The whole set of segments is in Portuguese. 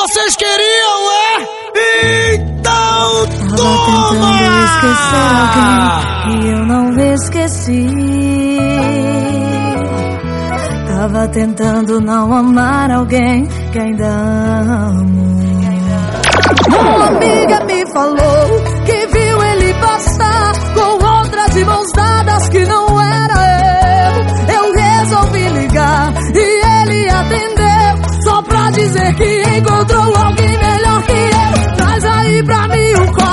vocês queriam, é? Então Tava toma! Tentando esquecer alguém que eu não esqueci. Tava tentando não amar alguém que ainda amo. Uma amiga me falou que viu ele passar com outra de mãos dadas que não era eu. Eu resolvi ligar e ele atendeu dizer que encontrou alguém melhor que eu. Traz aí pra mim o copo.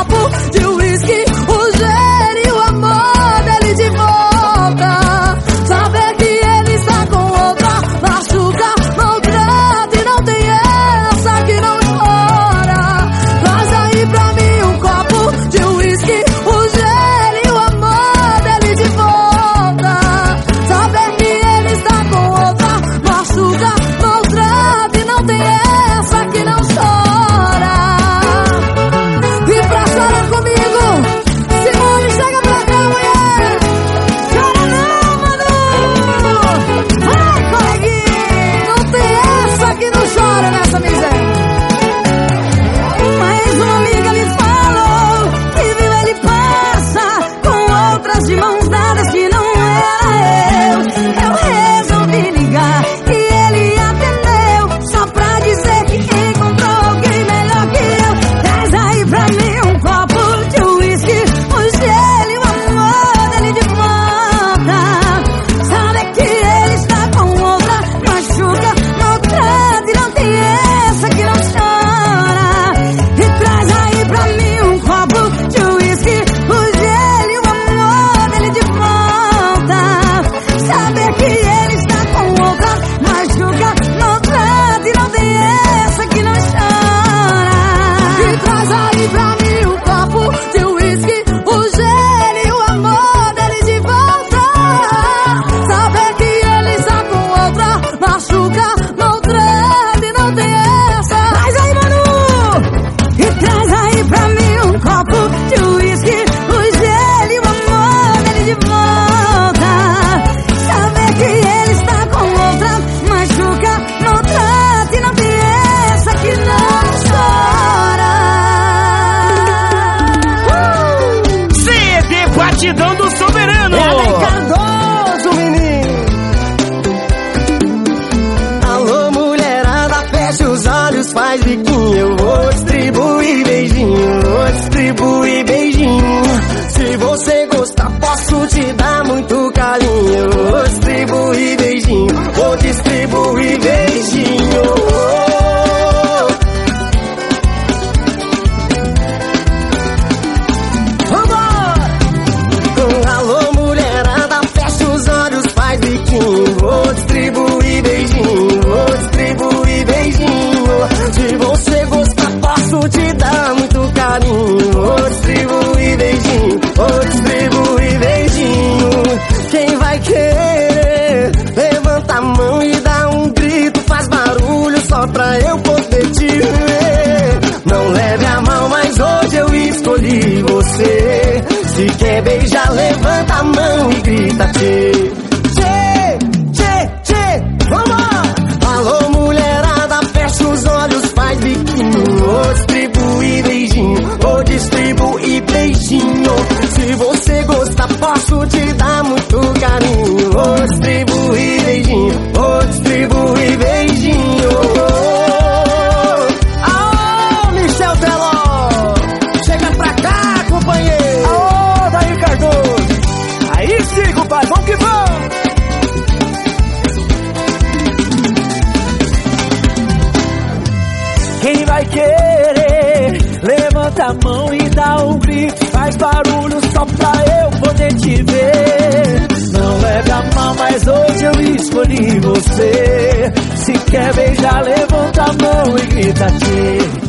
te ver. Não é a mal, mas hoje eu escolhi você. Se quer beijar, levanta a mão e grita te.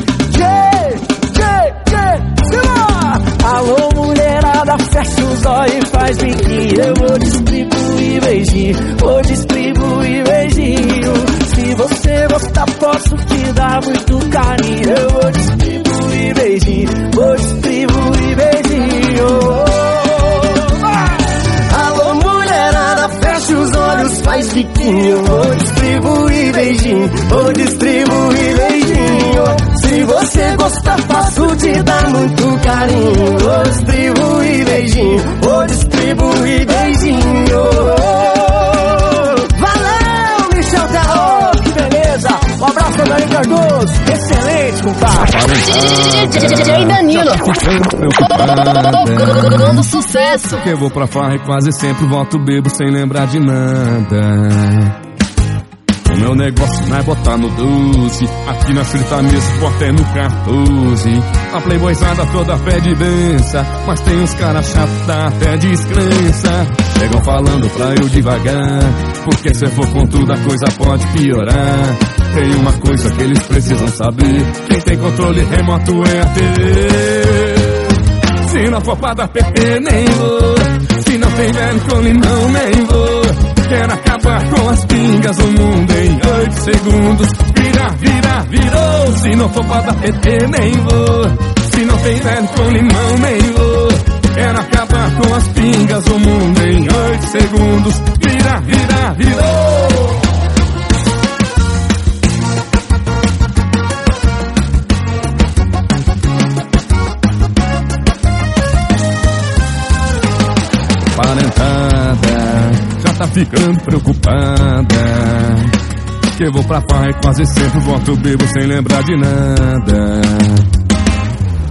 Alô, mulherada, fecha os olhos e faz biquinho. Eu vou distribuir beijinho, vou distribuir beijinho. Se você gostar, posso te dar muito carinho. Eu vou distribuir beijinho, vou distribuir musiquinha. Vou distribuir beijinho, vou distribuir beijinho. Se você gostar, posso te dar muito carinho. Vou distribuir beijinho, vou distribuir beijinho. Valeu, Michel Terro, que beleza. Um abraço, Dani Cardoso. Esse compadre! DJ Danilo. Tocando sucesso. Que eu vou pra farra e quase sempre volto bebo sem lembrar de nada. O meu negócio não é botar no 12 Aqui na frita mesmo, bota é no 14 A playboyzada toda pede benção Mas tem uns caras chatos, dá até descrença Chegam falando pra eu devagar Porque se eu for com tudo a coisa pode piorar Tem uma coisa que eles precisam saber Quem tem controle remoto é a TV se não for pra dar PT, nem vou. Se não tem velho com limão, nem vou. Quero acabar com as pingas, o mundo em oito segundos. Vira, vira, virou. Se não for pra dar PT, nem vou. Se não tem velho com limão, nem vou. Quero acabar com as pingas, o mundo em oito segundos. Vira, vira, virou. Ficando preocupada. Que eu vou pra farra quase sempre volto bebo sem lembrar de nada.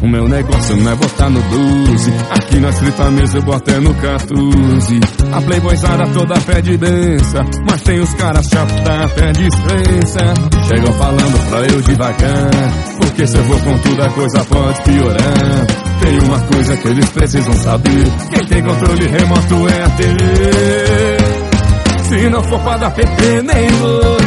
O meu negócio não é botar no 12 Aqui na frita mesa eu boto é no 14 A playboyzada toda pede benção Mas tem os caras chatos da até dispensa. Chegam falando pra eu devagar Porque se eu vou com tudo a coisa pode piorar. Tem uma coisa que eles precisam saber Quem tem controle remoto é a TV Se não for pra dar PT nem vou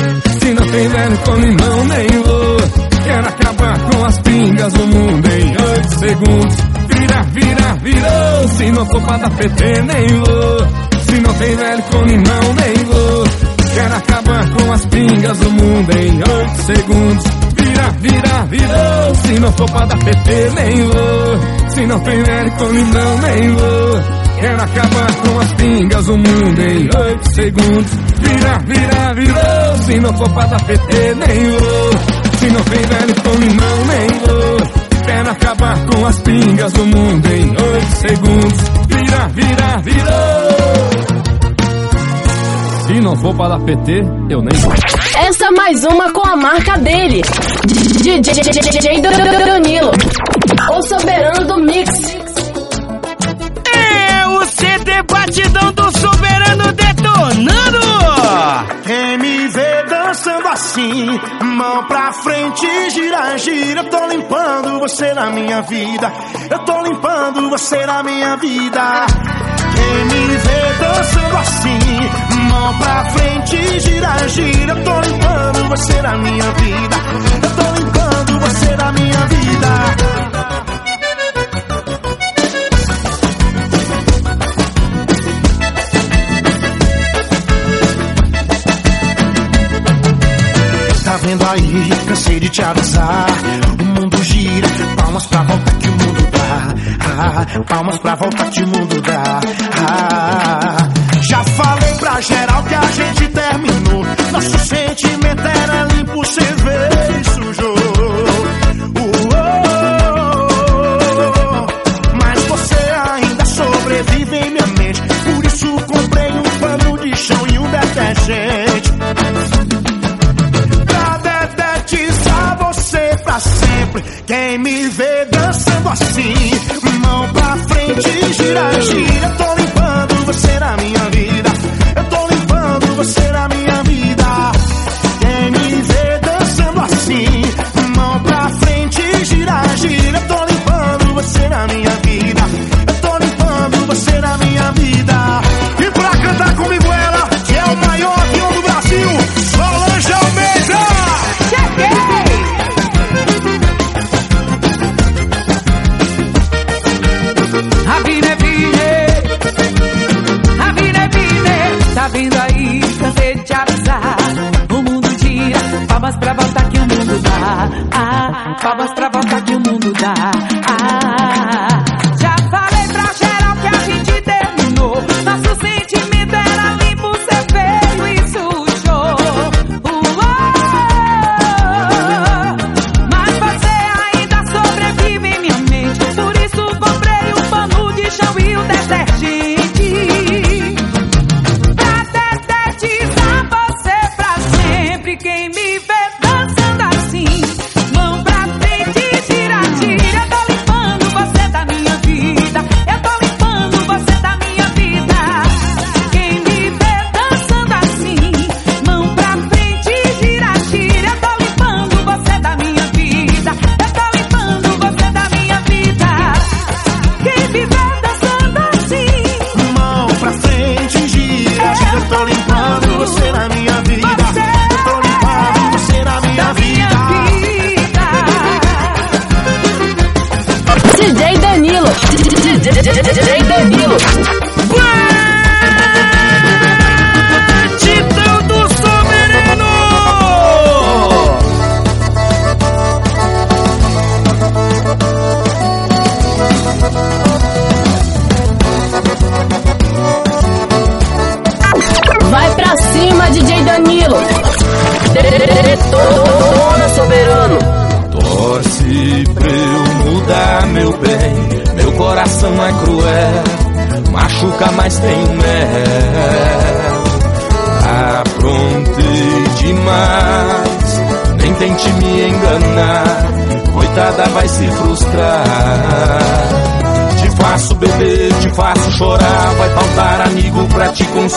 Se não tem velho com limão nem vou Quero acabar com as pingas, o mundo em oito segundos. Vira, vira, virou. Se não for pra dar PT, nem vou. Se não tem velho com limão, nem vou. Quero acabar com as pingas, o mundo em oito segundos. Vira, vira, virou. Se não for pra dar PT, nem vou. Se não tem velho com limão, nem vou. Quero acabar com as pingas, o mundo em oito segundos. Vira, vira, virou. Se não for pra dar PT, nem vou. Se não tem velho com limão, nem vou. Quero acabar com as pingas do mundo em oito segundos. Vira, vira, virou. Se não for para PT, eu nem vou. Essa é mais uma com a marca dele. DJ Danilo. O soberano do mix. O CD Batidão do Soberano detonando! Vê dançando assim, mão pra frente, gira, gira. Eu tô limpando você na minha vida. Eu tô limpando você na minha vida. Vê dançando assim, mão pra frente, gira, gira. Eu tô limpando você na minha vida. Eu tô palmas pra volta que o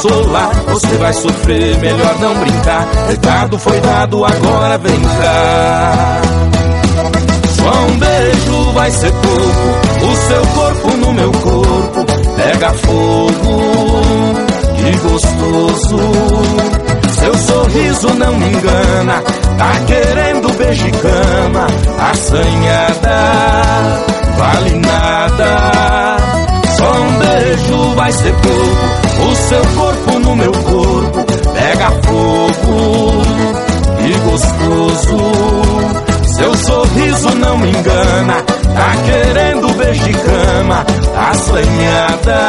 consolar. Você vai sofrer, melhor não brincar. Recado foi dado, agora vem cá. Só um beijo vai ser pouco. O seu corpo no meu corpo pega fogo. Que gostoso. Seu sorriso não me engana. Tá querendo beijo e cama, assanhada vale nada. Só um beijo vai ser pouco. O seu corpo no meu corpo pega fogo. Que gostoso. Seu sorriso não me engana. Tá querendo beijo de cama. Assanhada,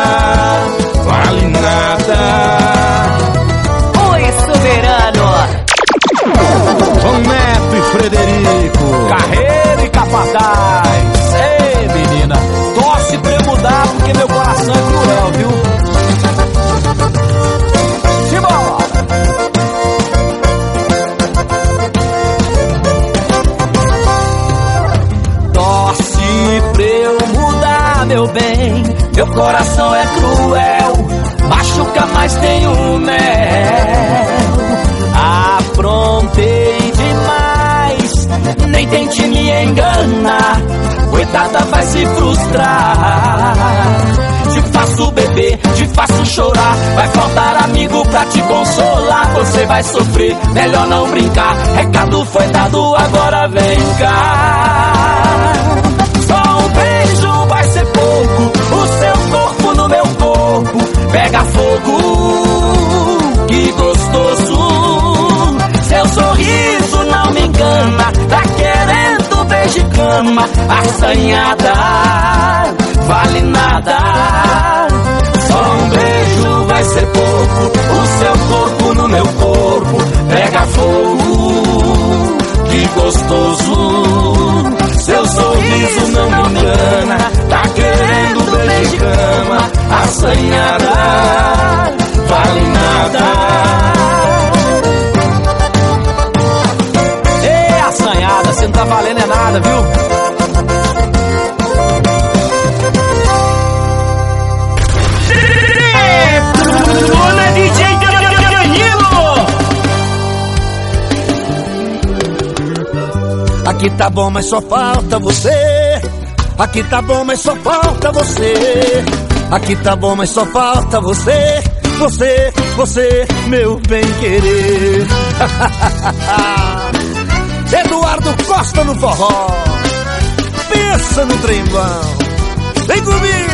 vai sofrer, melhor não brincar. Recado foi dado, agora vem cá. Só um beijo vai ser pouco. O seu corpo no meu corpo pega fogo. Que gostoso. Seu sorriso não me engana. Tá querendo de cama assanhada vale nada. Só um beijo vai ser pouco. O seu corpo no meu corpo pega fogo. Que gostoso. Seu sorriso não me engana. Tá querendo beijo de cama assanhada vale nada. você não tá valendo é nada, viu? Aqui tá bom, mas só falta você. Aqui tá bom, mas só falta você. Aqui tá bom, mas só falta você. Você, você, meu bem querer. Eduardo Costa no forró. Pensa no trembão. Vem comigo.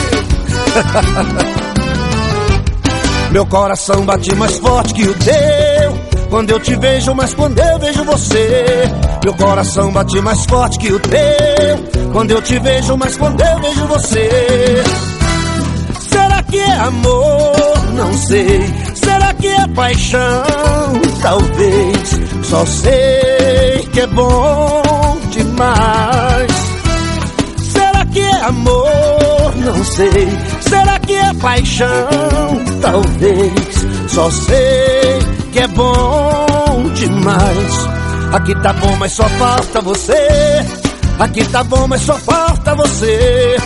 Meu coração bate mais forte que o teu. Quando eu te vejo, mas quando eu vejo você. Meu coração bate mais forte que o teu. Quando eu te vejo, mas quando eu vejo você. Será que é amor? Não sei. Será que é paixão? Talvez. Só sei que é bom demais. Será que é amor? Não sei. Será que é paixão? Talvez. Só sei que é bom demais. Aqui tá bom, mas só falta você. Aqui tá bom, mas só falta você.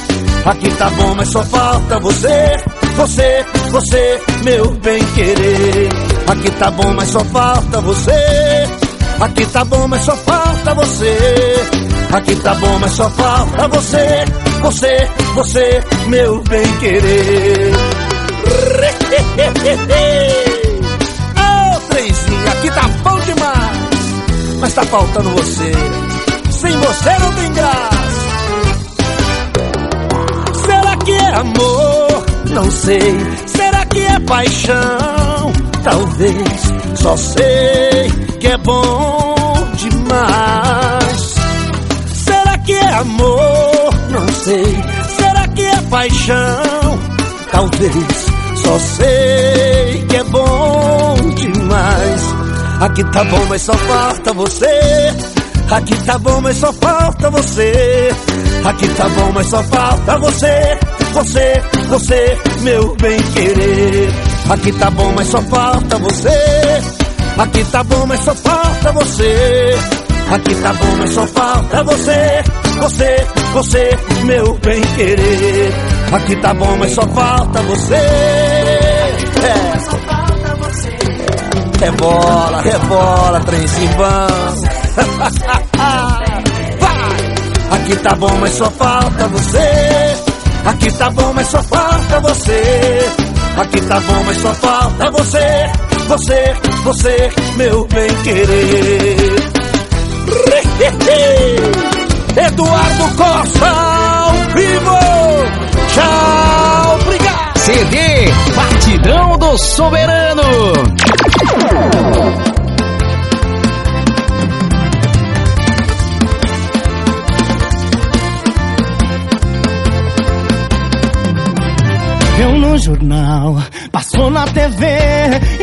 Aqui tá bom, mas só falta você. Você, você, meu bem querer. Aqui tá bom, mas só falta você. Aqui tá bom, mas só falta você. Aqui tá bom, mas só falta você. Você, você, meu bem querer. Ô, oh, trenzinho, aqui tá bom demais. Mas tá faltando você. Sem você não tem graça. Será que é amor? Não sei. Será que é paixão? Talvez. Só sei que é bom demais. Amor? Não sei. Será que é paixão? Talvez. Só sei que é bom demais. Aqui tá bom, mas só falta você. Aqui tá bom, mas só falta você. Aqui tá bom, mas só falta você. Você, você, meu bem querer. Aqui tá bom, mas só falta você. Aqui tá bom, mas só falta você. Aqui tá bom, mas só falta você. Você, você, meu bem querer. Aqui tá bom, mas só falta você. É. Rebola, rebola, trem cimbão. Vai! Aqui tá bom, mas só falta você. Aqui tá bom, mas só falta você. Aqui tá bom, mas só falta você. Você, você, meu bem querer. Eduardo Costa ao vivo. Tchau, obrigado. CD Batidão do Soberano. Viu no jornal, passou na TV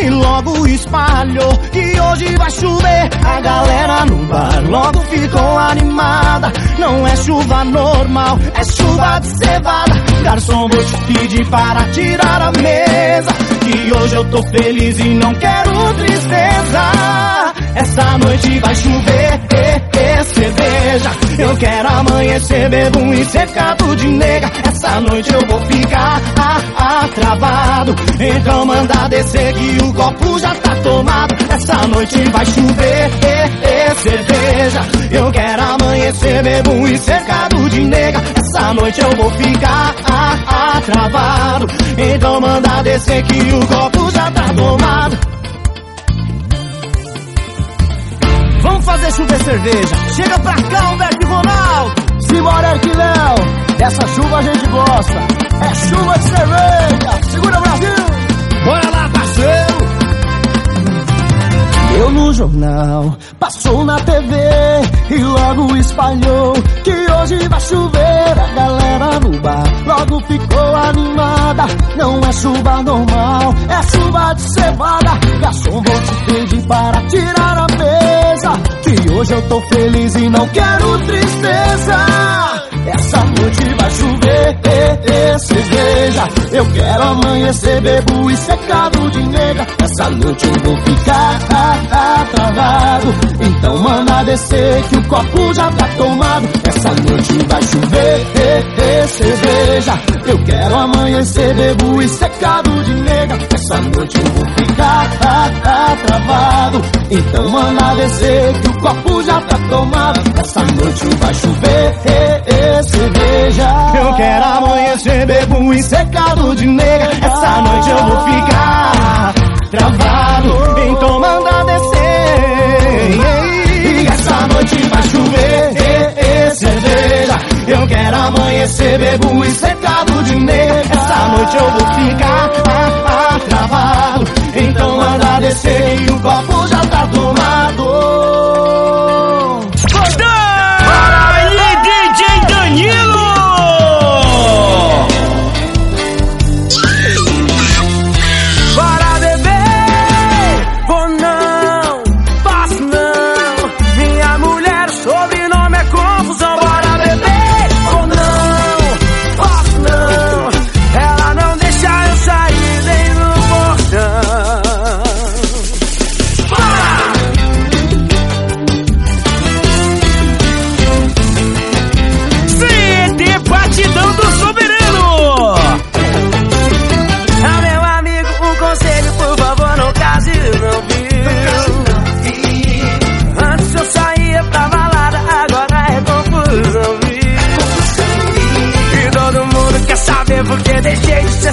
e logo espalhou que hoje vai chover. A galera no bar logo ficou animada. Não é chuva normal, é chuva de cevada. Garçom, vou te pedir para tirar a mesa. Que hoje eu tô feliz e não quero tristeza. Essa noite vai chover, e, e, cerveja. Eu quero amanhecer, bebo um secado de nega. Essa noite eu vou ficar ah, ah, travado. Então manda descer que o copo já tá tomado. Essa noite vai chover, e, e, cerveja. Eu quero amanhecer, bebo um secado de nega. Essa noite eu vou ficar ah, ah, travado. Então manda descer que o copo já tá tomado. Vamos fazer chover cerveja. Chega pra cá, Humberto e Ronaldo. Simbora, Arquiléu. Dessa chuva a gente gosta. É chuva de cerveja. Segura, Brasil. Bora lá, parceiro. Eu no jornal, passou na TV e logo espalhou que hoje vai chover. A galera no bar logo ficou animada. Não é chuva normal, é chuva de cevada. Garçom, vou te pedir para tirar a mesa. Que hoje eu tô feliz e não quero tristeza. Noite vai chover, e, e, cerveja. Eu quero amanhecer, bebo e secado de nega. Essa noite eu vou ficar ah, ah, travado. Então manda descer que o copo já tá tomado. Essa noite vai chover, e, e, cerveja. Eu quero amanhecer, bebo e secado de nega. Essa noite eu vou ficar ah, ah, travado. Então manda descer que o copo já tá tomado. Essa noite vai chover, e, e, cerveja. Eu quero amanhecer, bebo e secado de nega. Essa noite eu vou ficar travado. Então manda descer. E essa noite vai chover, e, e, cerveja. Eu quero amanhecer, bebo e secado de nega. Essa noite eu vou ficar ah, ah, travado. Então manda descer e o copo já tá tomado.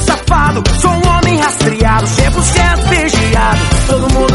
safado, sou um homem rastreado, 100% vigiado. Todo mundo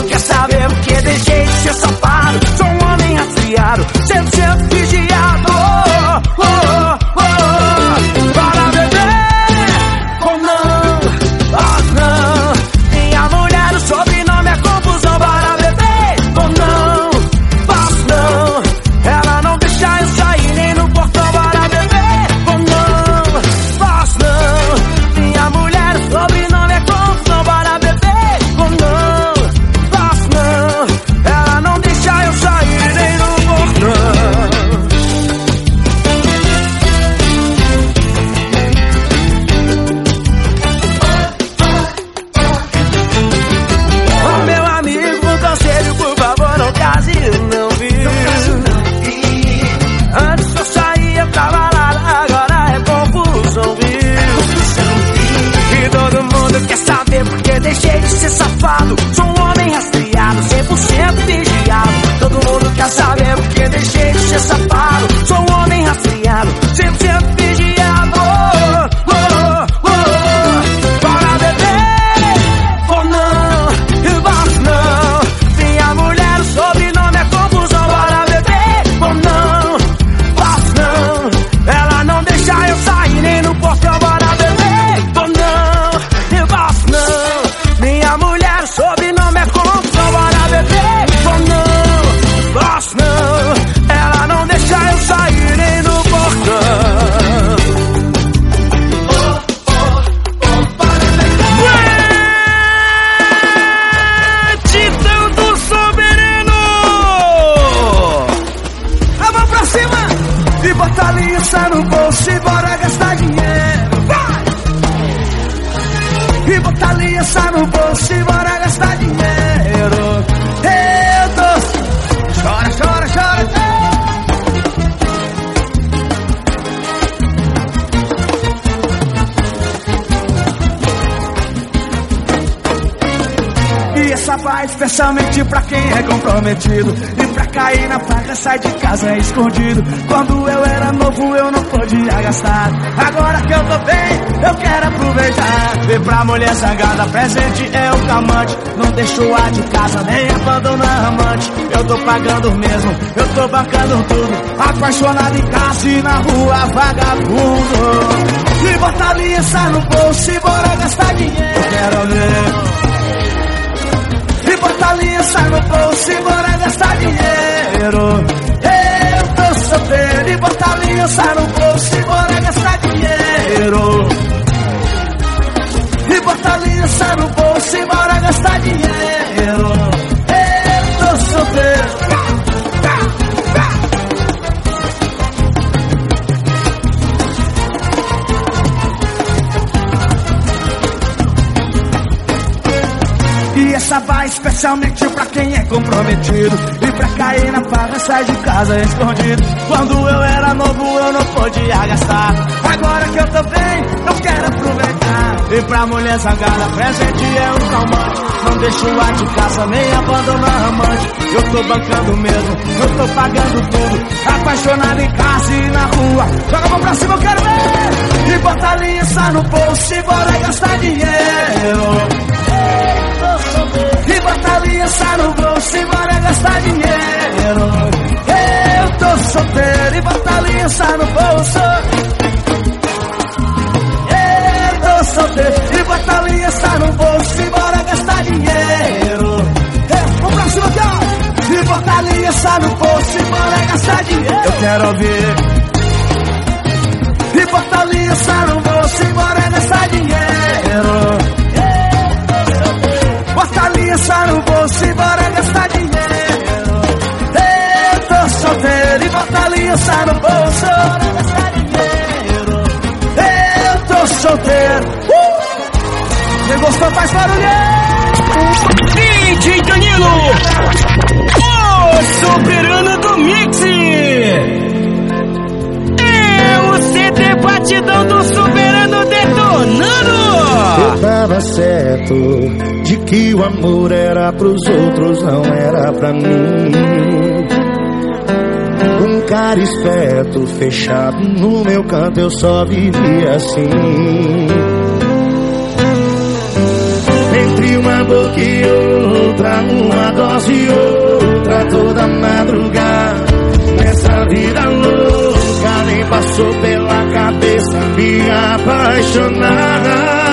especialmente pra quem é comprometido. E pra cair na faca sai de casa escondido. Quando eu era novo eu não podia gastar. Agora que eu tô bem, eu quero aproveitar. E pra mulher zangada, presente é o calmante Não deixo a de casa, nem abandona a amante Eu tô pagando mesmo, eu tô bancando tudo. Apaixonado em casa e na rua vagabundo. E bota aliança no bolso e bora gastar dinheiro. Eu quero ver aliança no bolso e bora gastar dinheiro. Eu tô solteiro e bota aliança no bolso e bora gastar dinheiro. E bota aliança no bolso e bora gastar dinheiro especialmente pra quem é comprometido. E pra cair na farra sai de casa escondido. Quando eu era novo eu não podia gastar. Agora que eu tô bem, eu quero aproveitar. E pra mulher zangada, presente é um calmante. Não deixo a de casa, nem abandono a amante. Eu tô bancando mesmo, eu tô pagando tudo. Apaixonado em casa e na rua. Joga a mão pra cima, eu quero ver. E bota aliança no bolso e bora gastar dinheiro bota aliança no bolso e bora gastar dinheiro. Eu tô solteiro e bota aliança no bolso. Eu tô solteiro e bota aliança no bolso e bora gastar dinheiro. Vamos pra cima aqui ó. E bota aliança no bolso e bora gastar dinheiro. Eu quero ouvir. E bota aliança no aliança no bolso e bora gastar dinheiro Eu tô solteiro e bota aliança no bolso Bora gastar dinheiro Eu tô solteiro uh! Quem gostou faz barulho DJ Danilo, o soberano do Mix. É o CD Batidão do Soberano detonando. Eu tava certo de que o amor era pros outros, não era pra mim. Um cara esperto, fechado no meu canto, eu só vivia assim. Entre uma boca e outra, uma dose e outra, toda madrugada. Nessa vida louca, nem passou pela cabeça me apaixonar.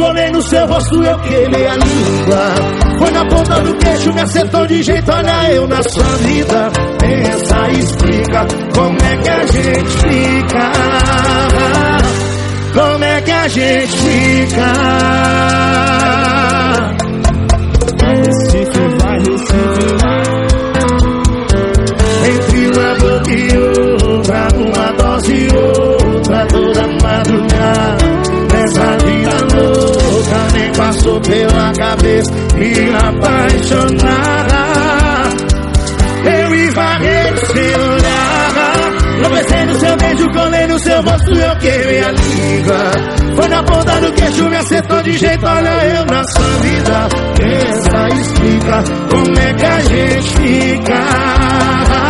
colei no seu rosto, eu queimei a língua. Foi na ponta do queixo, me acertou de jeito, olha eu na sua vida. Pensa, explica como é que a gente fica. Como é que a gente fica? Passou pela cabeça me apaixonar. Eu esbarrei no seu olhar, tropecei no seu beijo, colei no seu rosto, eu queimei a língua. Foi na ponta do queixo, me acertou de jeito, olha eu na sua vida. Pensa, explica como é que a gente fica.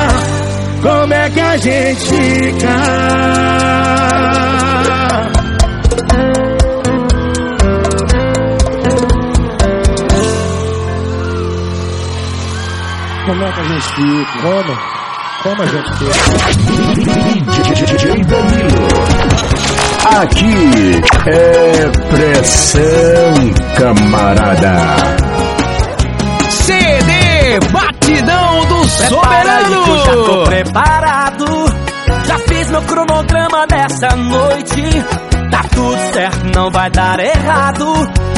Como é que a gente fica? Como é que a gente fica? Como? Como a gente fica? DJ Danilo. Aqui é pressão, camarada. CD Preparado, já tô Soberano. preparado. Já fiz meu cronograma dessa noite. Tá tudo certo, não vai dar errado.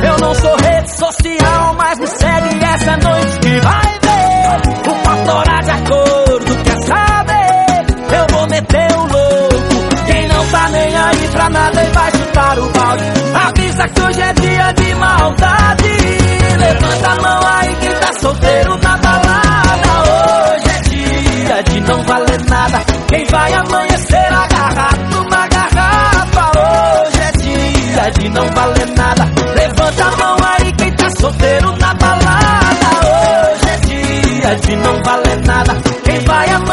Eu não sou rede social, mas me segue essa noite que vai ver. O pastorá de acordo, quer saber? Eu vou meter o louco. Quem não tá nem aí pra nada e vai chutar o balde. Avisa que hoje é dia de maldade. Levanta a mão aí quem tá solteiro não valer nada. Quem vai amanhecer agarrado numa garrafa. Hoje é dia de não valer nada. Levanta a mão aí quem tá solteiro na balada. Hoje é dia de não valer nada. Quem vai amanhecer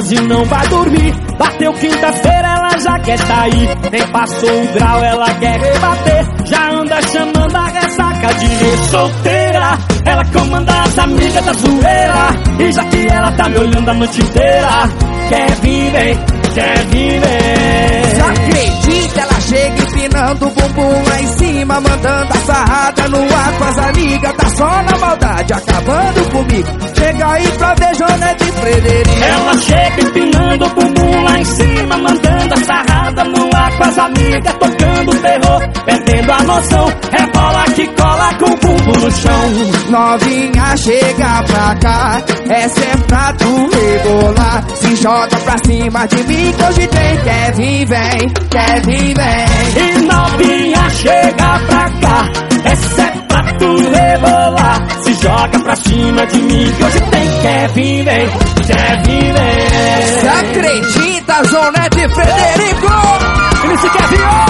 dias e não vai dormir. Bateu quinta-feira, ela já quer sair. Nem passou o grau, ela quer rebater. Já anda chamando a ressaca de solteira. Ela comanda as amigas da zoeira. E já que ela tá me olhando a noite inteira, quer vir, vem, quer vir, vem. Já acredita, ela chega empinando o bumbum lá em cima, mandando a sarrada no ar com as amigas, tá só na maldade, acabando comigo. Chega aí pra ver Jonete Frederico. Ela chega empinando o bumbum lá em cima, mandando a sarrada no ar com as amigas, tocando terror, perdendo a noção. Rebola que cola com o bumbum no chão. Novinha, chega pra cá, essa é pra tu rebolar. Se joga pra cima de mim, que hoje tem. Quer vir, vem, quer vir, vem. E novinha chega pra cá, essa é pra tu rebolar. Se joga pra cima de mim, que hoje tem. Vir, vem, vir, vem. Se acredita, Jonete e Frederico? Quer vir, ó.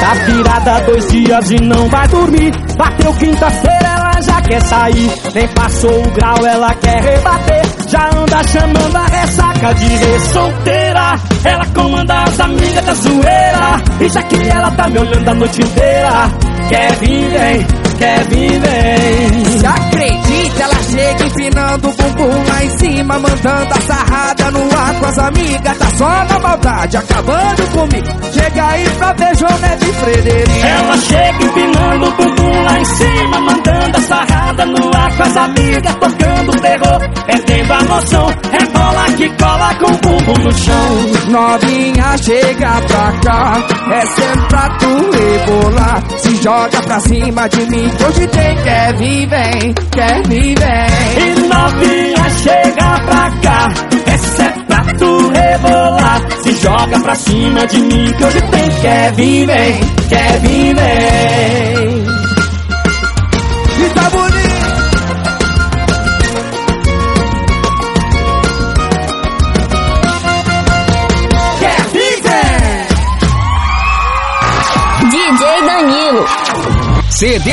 Tá virada dois dias e não vai dormir. Bateu quinta-feira, já quer sair. Nem passou o grau, ela quer rebater. Já anda chamando a ressaca de solteira. Ela comanda as amigas da zoeira. E já que ela tá me olhando a noite inteira, quer vir, vem, quer vir, vem. Se acredita, ela chega empinando o bumbum lá em cima, mandando a sarrada no ar com as amigas, tá só na maldade, acabando comigo. Chega aí pra ver Jonete e Frederico. Ela chega empinando o bumbum lá em cima, mandando a sarrada no ar com as amigas tocando terror, perdendo a noção. É bola que cola com o bumbum no chão. Novinha, chega pra cá. É sempre pra tu rebolar. Se joga pra cima de mim. Hoje tem quer vir, vem, quer vir, vem. E novinha, chega pra cá. Essa é pra tu rebolar. Se joga pra cima de mim, que hoje tem quer vir, vem, quer vir, vem. CD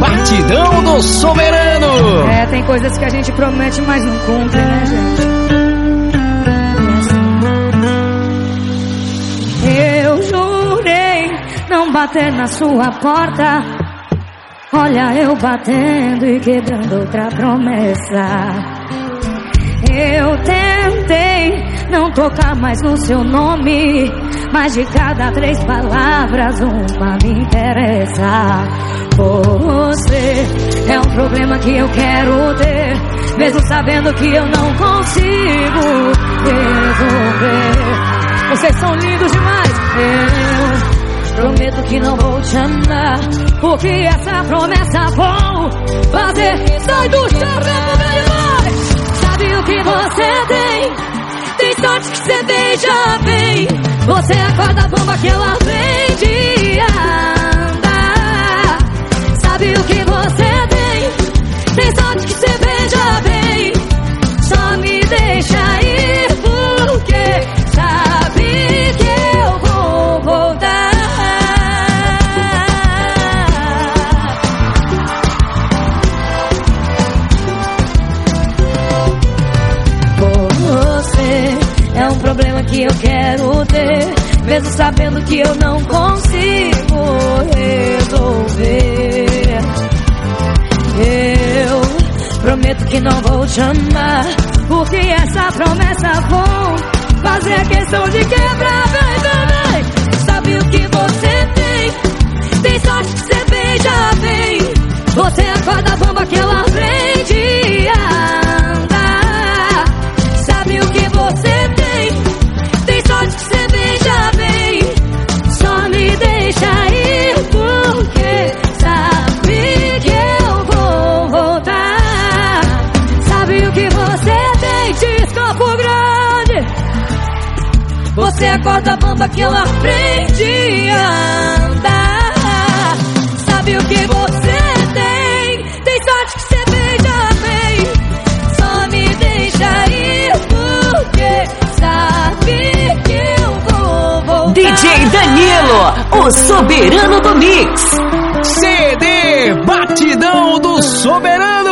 Batidão do Soberano. É, tem coisas que a gente promete, mas não cumpre, né, gente? Eu jurei não bater na sua porta. Olha, eu batendo e quebrando outra promessa. Eu tentei não tocar mais no seu nome, mas de cada três palavras uma me interessa. Você é um problema que eu quero ter, mesmo sabendo que eu não consigo resolver. Vocês são lindos demais. Eu prometo que não vou te amar, porque essa promessa vou fazer. Sai do chão, meu. Sabe o que você tem? Tem sorte que você beija bem. Você acorda a bomba que eu aprendi a andar. Sabe o que você tem? Tem sorte que você beija bem. Só me deixa ir porque sabe que eu vou voltar. Você é um problema que eu quero ter, mesmo sabendo que eu não consigo resolver. Eu prometo que não vou te amar, porque essa promessa vou fazer questão de quebrar, vem, vem, vem. Sabe o que você tem? Tem sorte que você beija bem. Você acorda a bomba que eu aprendi Você acorda a bomba que eu aprendi a andar. Sabe o que você tem? Tem sorte que você beija bem. Só me deixa ir porque sabe que eu vou voltar. DJ Danilo, o soberano do mix. CD Batidão do Soberano.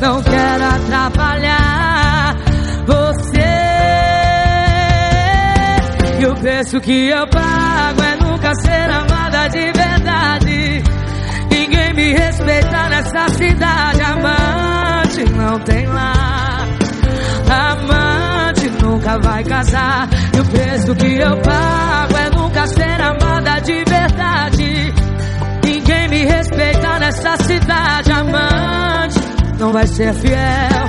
não quero atrapalhar você. E o preço que eu pago é nunca ser amada de verdade. Ninguém me respeita nessa cidade, amante não tem lá. Amante nunca vai casar. E o preço que eu pago é nunca ser amada de verdade. Ninguém me respeita nessa cidade. Amante não vai ser fiel.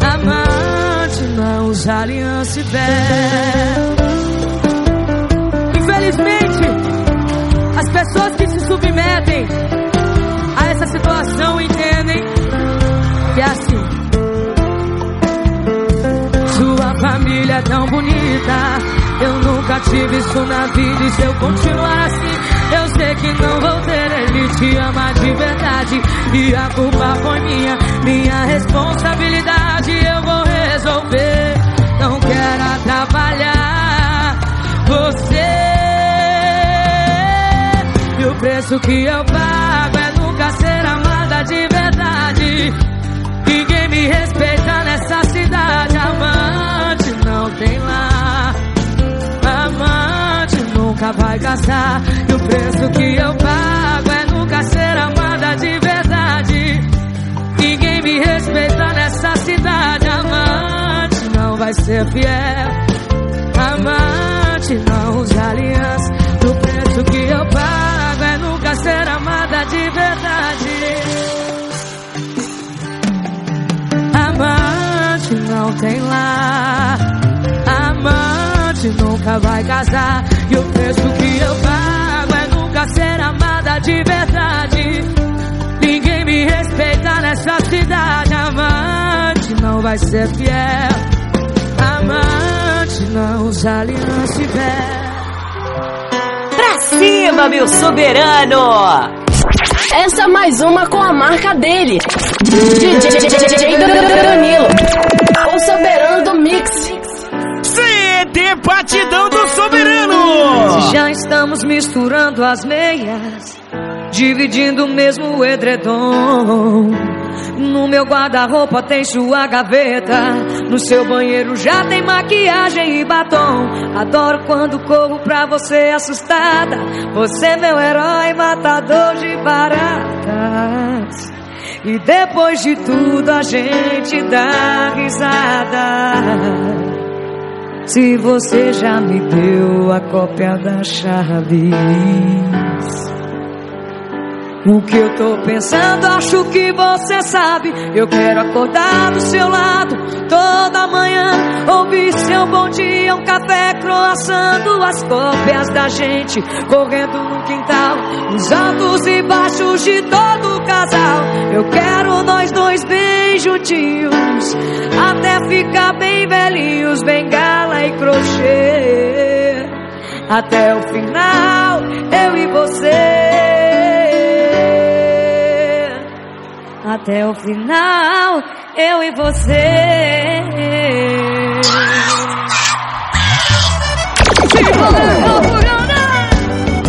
Amante não usa aliança e véu. Infelizmente, as pessoas que se submetem a essa situação entendem que é assim. Sua família é tão bonita. Eu nunca tive isso na vida. E se eu continuar assim, eu sei que não vou ter. Ele te ama de verdade. E a culpa foi minha, minha responsabilidade. Eu vou resolver. Não quero atrapalhar você. E o preço que eu pago é nunca ser amada de verdade. me respeita nessa cidade. Nunca vai gastar. E o preço que eu pago é nunca ser amada de verdade. Ninguém me respeita nessa cidade. Amante não vai ser fiel. Amante não usa aliança. O preço que eu pago é nunca ser amada de verdade. Amante não tem lá. Amante nunca vai casar. E o preço que eu pago é nunca ser amada de verdade. Ninguém me respeita nessa cidade. Amante não vai ser fiel. Amante não usa aliança e. Pra cima, meu soberano! Essa é mais uma com a marca dele. DJ Danilo. O soberano do Mix. CD Batidão do Soberano. Já estamos misturando as meias, dividindo o mesmo edredom. No meu guarda-roupa tem sua gaveta. No seu banheiro já tem maquiagem e batom. Adoro quando corro pra você assustada. Você é meu herói, matador de baratas. E depois de tudo a gente dá risada. Se você já me deu a cópia da chave. O que eu tô pensando, acho que você sabe. Eu quero acordar do seu lado toda manhã. Ouvir seu bom dia, um café croaçando as cópias da gente. Correndo no quintal, nos altos e baixos de todo o casal. Eu quero nós dois bem juntinhos. Até ficar bem velhinhos, bengala e crochê. Até o final, eu e você. Até o final, eu e você.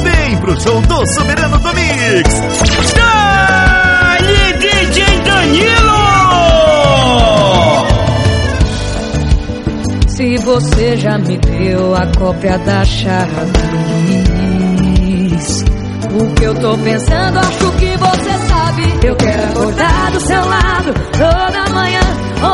Vem pro show do Soberano do Mix. Danilo. Se você já me deu a cópia da chave. O que eu tô pensando, acho que você sabe. Eu quero acordar do seu lado toda manhã.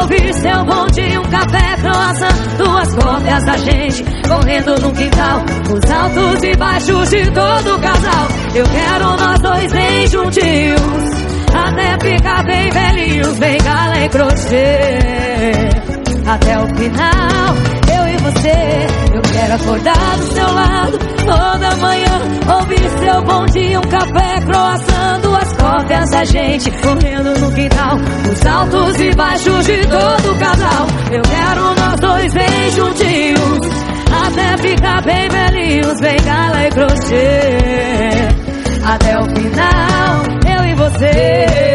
Ouvir seu bom dia, um café croissant. Duas cópias da gente correndo no quintal. Os altos e baixos de todo o casal. Eu quero nós dois bem juntinhos. Até ficar bem velhinhos, bem gala e crochê até o final. Eu e você, eu quero acordar do seu lado toda manhã. Ouvir seu bom dia, um café croissant, duas cópias da gente correndo no quintal. Os altos e baixos de todo casal. Eu quero nós dois bem juntinhos. Até ficar bem velhinhos, bem gala e crochê. Até o final, você.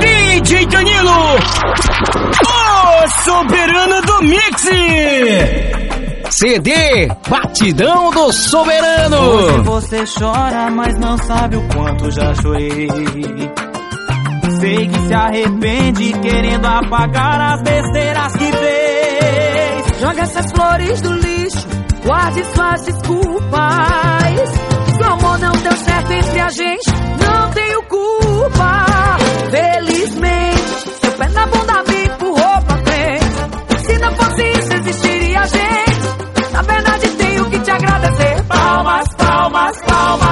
DJ Danilo. O soberano do Mix. CD Batidão do Hoje Soberano. você chora, mas não sabe o quanto já chorei. Sei que se arrepende, querendo apagar as besteiras que fez. Joga essas flores do lixo, guarde suas desculpas. Se o amor não deu certo entre a gente, não tenho culpa. Felizmente, seu pé na bunda me empurrou pra frente. Se não fosse isso, existiria a gente. Na verdade, tenho que te agradecer. Palmas, palmas, palmas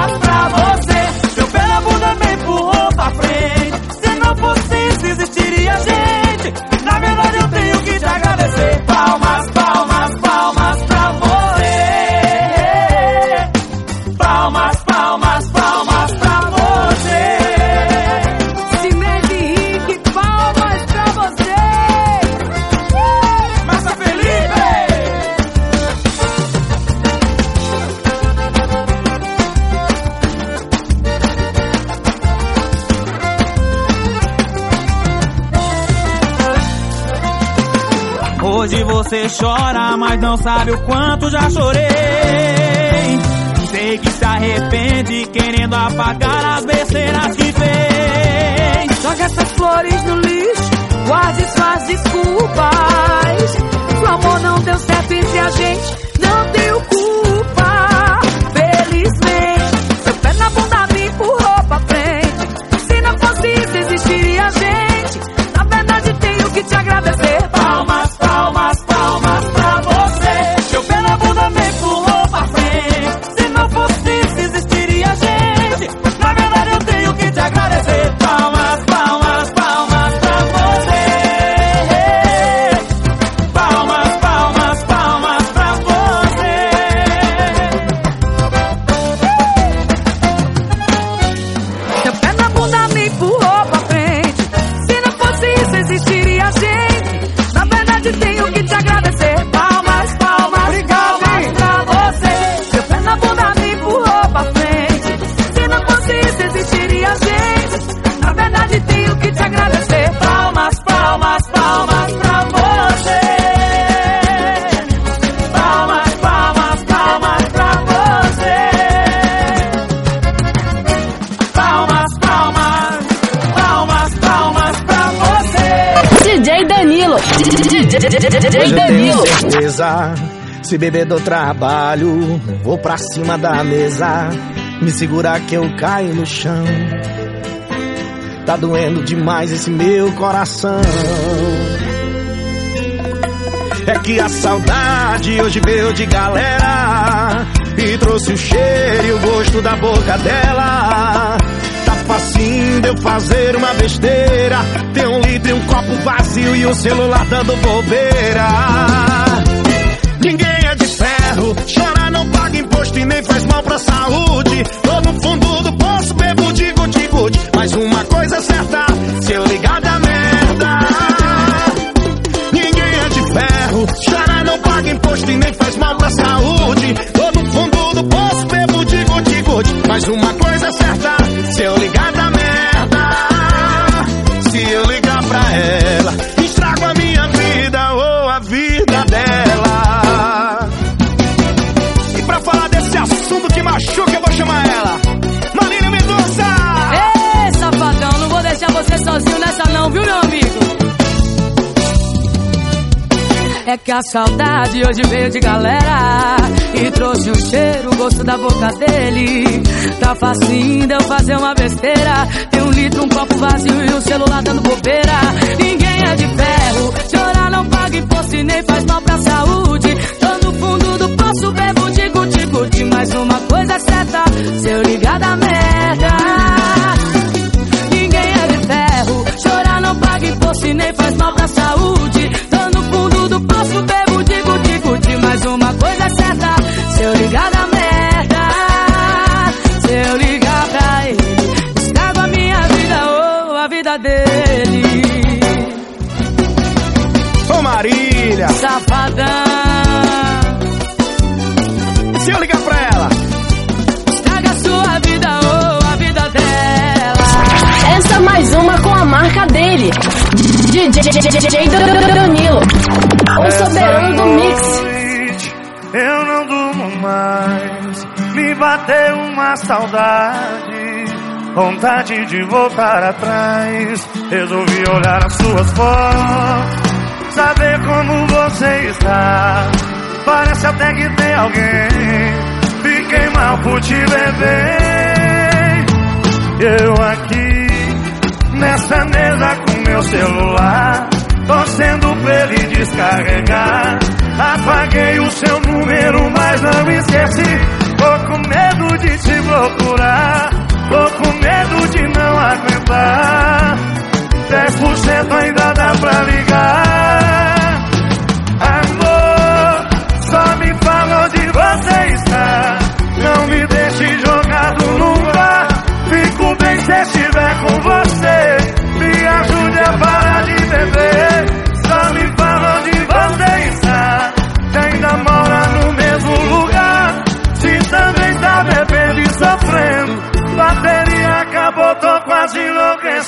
não sabe o quanto já chorei. Sei que se arrepende, querendo apagar as besteiras que fez. Joga essas flores no lixo, guarde suas desculpas. O amor não deu certo entre a gente, Se beber do trabalho, vou pra cima da mesa. Me segura que eu caio no chão. Tá doendo demais esse meu coração. É que a saudade hoje veio de galera E trouxe o cheiro e o gosto da boca dela Tá facinho de eu fazer uma besteira Ter um litro e um copo vazio e o celular dando bobeira Ninguém é de ferro, chora não paga imposto e nem faz mal pra saúde Tô no fundo do poço, bebo de guti-guti Mas uma coisa é certa, se eu ligar da merda Ninguém é de ferro, chora não paga imposto e nem faz mal pra saúde. Tô no fundo do poço, bebo de guti-guti. Mas uma É que a saudade hoje veio de galera E trouxe o cheiro, o gosto da boca dele. Tá facinho de eu fazer uma besteira. Tem um litro, um copo vazio e o celular dando bobeira. Ninguém é de ferro, chorar não paga imposto e nem faz mal pra saúde. Tô no fundo do poço, bebo de guti-guti Mas uma coisa certa, se eu ligar da merda. Ninguém é de ferro, chorar não paga imposto e nem faz mal pra saúde. Tô no fundo do poço, bebo de. Mas uma coisa é certa, se eu ligar da merda, se eu ligar pra ele, estrago a minha vida ou a vida dele. Ô Marília! Safadão, Se eu ligar pra ela, estraga a sua vida ou a vida dela. Essa mais uma com a marca dele. DJ Danilo. O soberano do mix. noite eu não durmo mais. Me bateu uma saudade, vontade de voltar atrás. Resolvi olhar as suas fotos, saber como você está. Parece até que tem alguém. Fiquei mal por te beber. Eu aqui nessa mesa com meu celular, torcendo pra ele descarregar. Apaguei o seu número, mas não esqueci. Tô com medo de te procurar, tô com medo de não aguentar. 10% ainda dá pra ligar. Amor, só me fala onde você está. Não me deixe jogado no bar. Fico bem se estiver com você.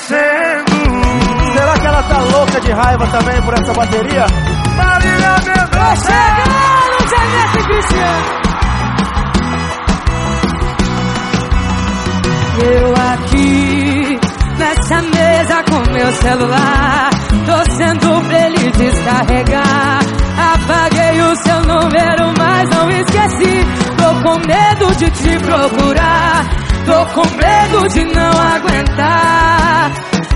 Será que ela tá louca de raiva também por essa bateria? Marília Mendonça! Chegando, Janete Cristiano! É. Eu aqui, nessa mesa com meu celular, torcendo pra ele descarregar. Apaguei o seu número, mas não esqueci. Tô com medo de te procurar tô com medo de não aguentar.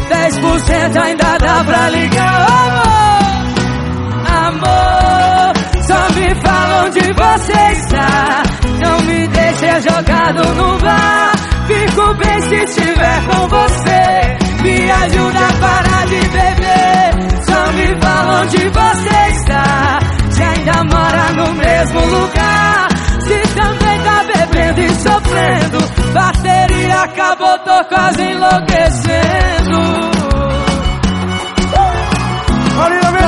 10% ainda dá pra ligar, amor. Amor, só me fala onde você está. Não me deixe jogado no bar. Fico bem se estiver com você. Me ajuda a parar de beber. Só me fala onde você está. Se ainda mora no mesmo lugar. Se também tá bebendo e sofrendo. Bateria acabou, tô quase enlouquecendo.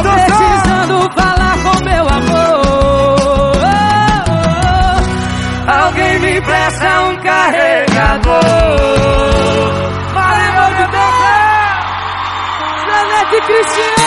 Tô precisando falar com meu amor. Alguém me presta um carregador. Valeu, de Janete Cristiano.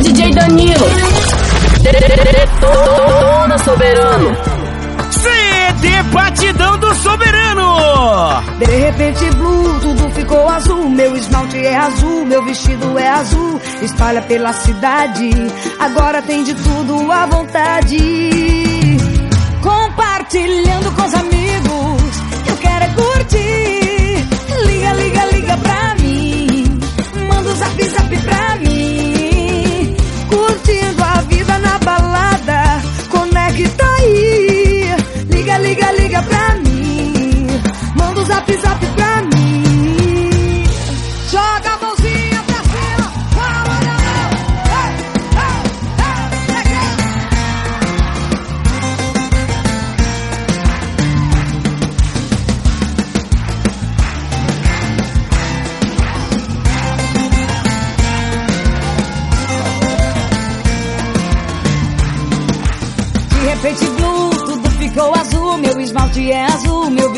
DJ Danilo. Detona soberano. CD Batidão do Soberano! De repente, blue, tudo ficou azul. Meu esmalte é azul, meu vestido é azul. Espalha pela cidade, agora tem de tudo à vontade. Compartilhando com os amigos, eu quero é curtir. Pra mim. Manda o zap, zap pra mim.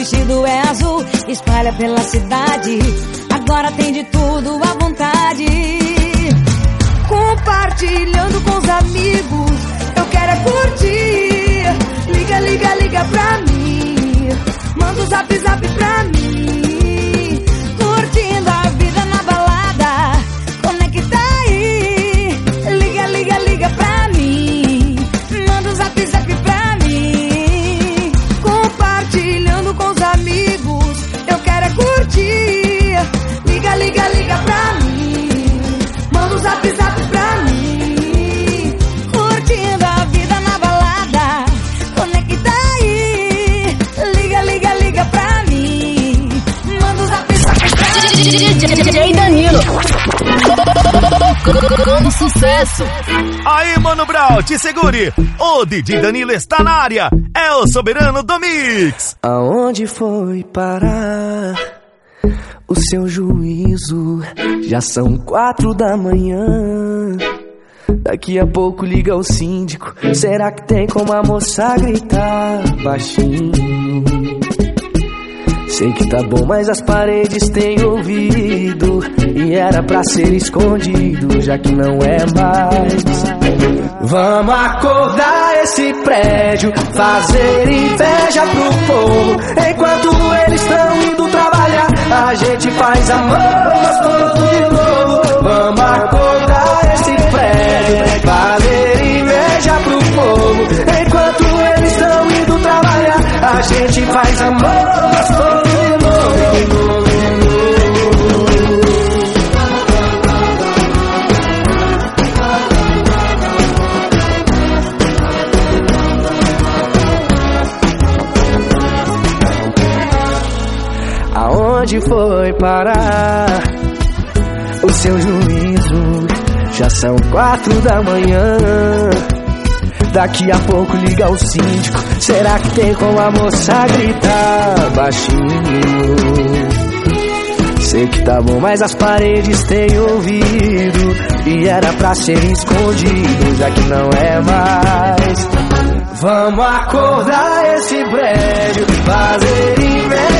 Vestido é azul. Espalha pela cidade, agora tem de tudo à vontade. Compartilhando com os amigos, eu quero é curtir. Liga, liga, liga pra mim. Manda o zap, zap pra mim. Liga, liga, liga pra mim. Manda o zap, zap pra mim. Curtindo a vida na balada. Conecta aí. Liga, liga, liga pra mim. Manda o zap, zap pra mim. DJ Danilo. Tocando sucesso. Aí, Mano Brown, te segure. O DJ Danilo está na área. É o soberano do Mix. Aonde foi parar o seu juízo? Já são quatro da manhã. Daqui a pouco liga o síndico. Será que tem como a moça gritar baixinho? Sei que tá bom, mas as paredes têm ouvido. E era pra ser escondido, já que não é mais. Vamos acordar esse prédio, fazer inveja pro povo. Enquanto eles estão indo trabalhar, a gente faz amor gostoso de novo. Vamos acordar esse prédio, fazer inveja pro povo. Enquanto eles estão indo trabalhar, a gente faz amor gostoso de Aonde foi parar o seu juízo? Já são quatro da manhã. Daqui a pouco liga o síndico. Será que tem como a moça gritar baixinho? Sei que tá bom, mas as paredes têm ouvido. E era pra ser escondido, já que não é mais. Vamos acordar esse prédio, fazer inveja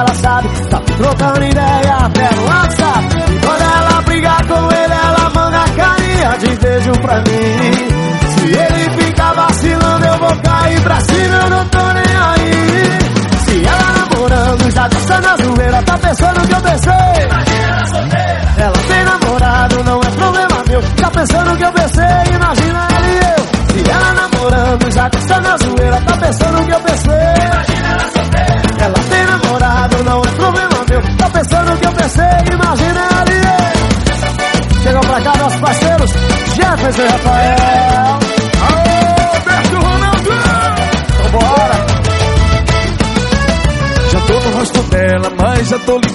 e aqui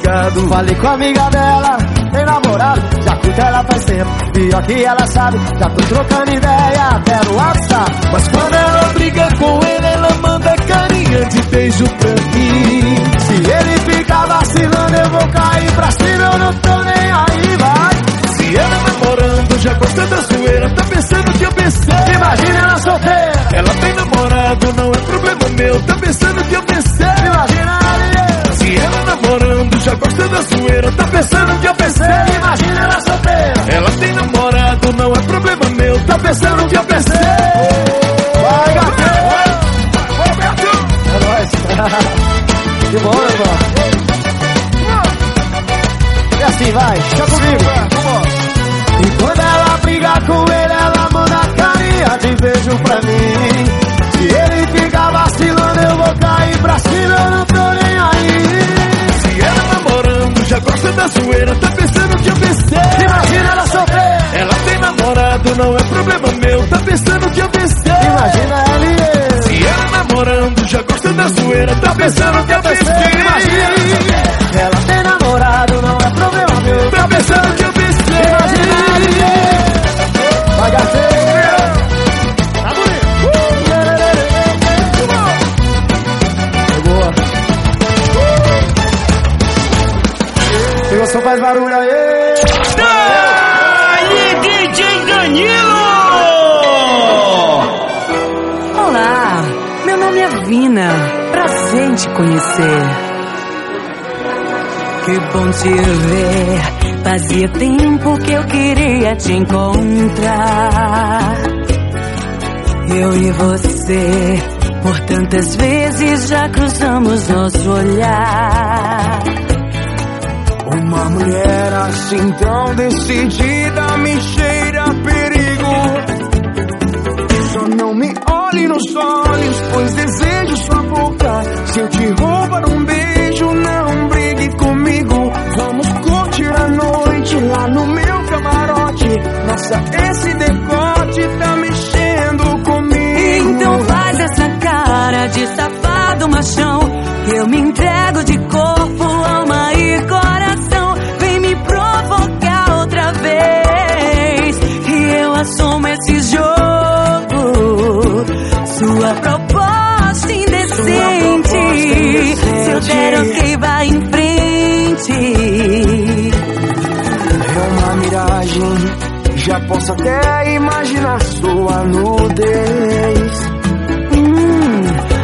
ligado. Falei com a amiga dela, tem namorado, já curte ela faz tempo. Pior que ela sabe, já tô trocando ideia até no WhatsApp. Mas quando ela briga com ele, ela manda carinha de beijo pra mim. Se ele ficar vacilando, eu vou cair pra cima, eu não tô nem aí, vai. Se ela namorando, já gosta da zoeira, tá pensando que eu pensei. Imagina ela solteira. Ela tem namorado, não é problema meu, tá pensando que eu pensei. Já gosta da zoeira, tá pensando que eu pensei. Imagina ela solteira. Ela tem namorado, não é problema meu, tá pensando que eu pensei. Vai, gatão. Ô, gato! É nóis. Que bom, meu irmão. E assim, vai. Fica comigo. E quando ela briga com ele, ela manda carinha de beijo pra mim. Da zoeira, tá pensando que eu pensei. Imagina ela solteira. Ela tem namorado, não é problema meu, tá pensando que eu pensei. Imagina ela e eu. Se ela namorando, já gosta da zoeira, tá pensando que eu pensei. Conhecer. Que bom te ver. Fazia tempo que eu queria te encontrar. Eu e você, por tantas vezes já cruzamos nosso olhar. Uma mulher assim tão decidida me cheira a perigo. Só não me olhe nos olhos, pois desejo sua Se eu te roubar um beijo, não brigue comigo. Vamos curtir a noite lá no meu camarote. Nossa, esse decote tá mexendo comigo. Então faz essa cara de safado machão. Eu me entrego posso até imaginar sua nudez. Hum,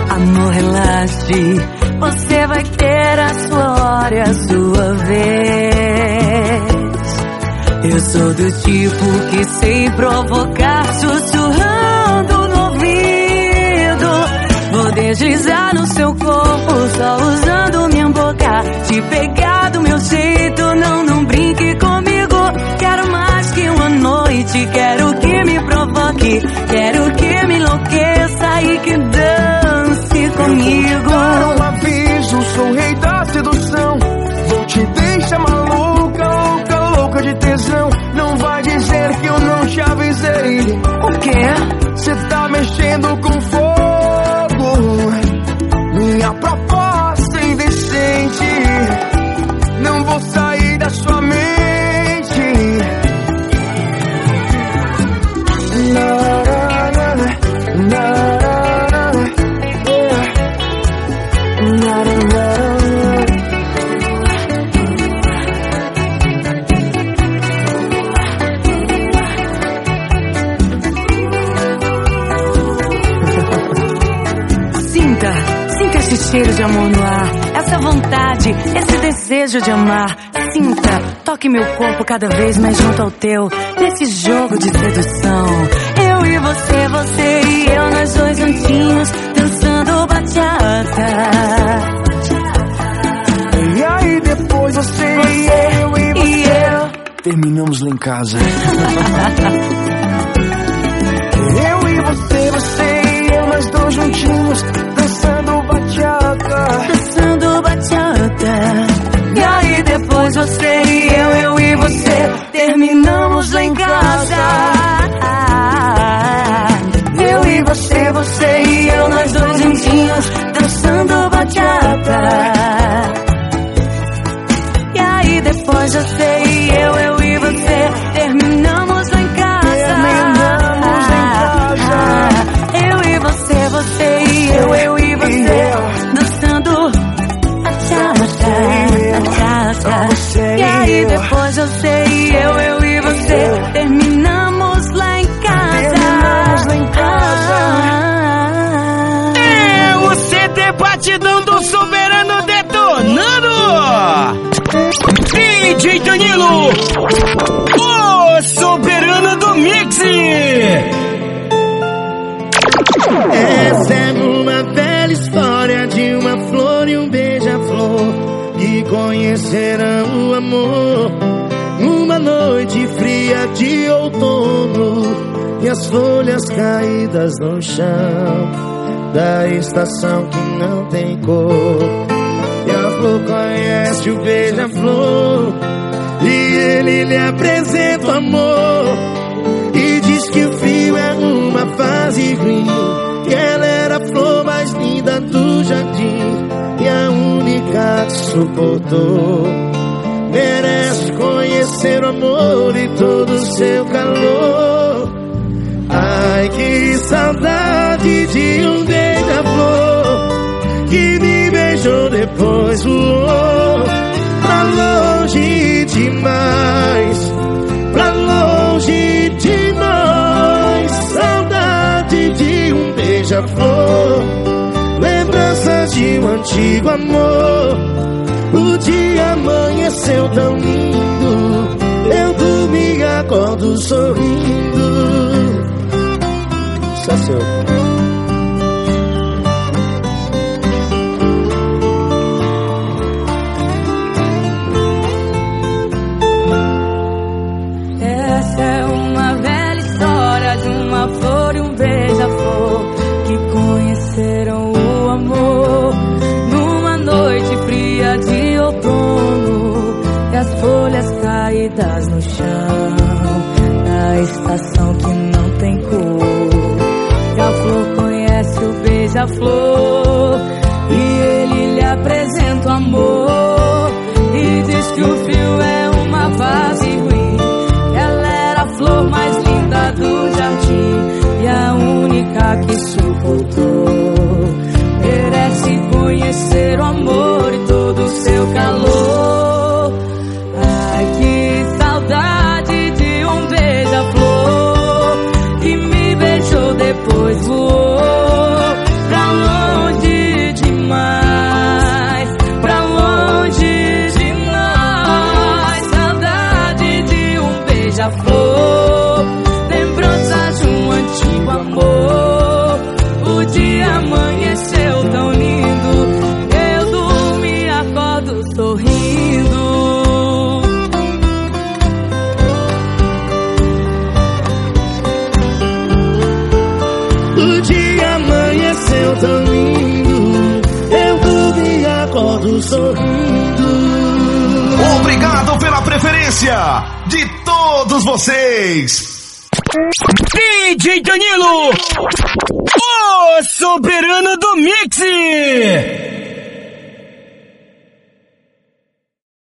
amor, relaxe. Você vai ter a sua hora a sua vez. Eu sou do tipo que sei provocar, sussurrando no ouvido. Vou deslizar no seu corpo, só usando minha boca. Te pegar do meu jeito, não, quero que me provoque. Quero que me enlouqueça e que dance comigo. Dar um aviso, sou o rei da sedução. Vou te deixar maluca, louca, louca de tesão. Não vai dizer que eu não te avisei. O quê? Cê tá mexendo com esse desejo de amar. Sinta, toque meu corpo cada vez mais junto ao teu, nesse jogo de sedução. Eu e você, você e eu, nós dois juntinhos, dançando bachata. E aí depois você, e eu e você E eu, Terminamos lá em casa Eu e você, você estação que não tem cor. E a flor conhece o beija-flor e ele lhe apresenta o amor e diz que o fio é uma fase ruim que ela era a flor mais linda do jardim e a única que suportou. Merece conhecer o amor e todo o seu calor. Ai, que saudade de um beija-flor voou pra longe demais, pra longe de nós. Saudade de um beija-flor, lembranças de um antigo amor. O dia amanheceu tão lindo, eu dormi acordo sorrindo. Só seu. No chão na estação que não tem cor. E a flor conhece o beija-flor e ele lhe apresenta o amor e diz que o fio é uma vase ruim. Ela era a flor mais linda do jardim e a única que suportou. Preferência de todos vocês. DJ Danilo, o soberano do Mix!